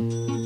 you.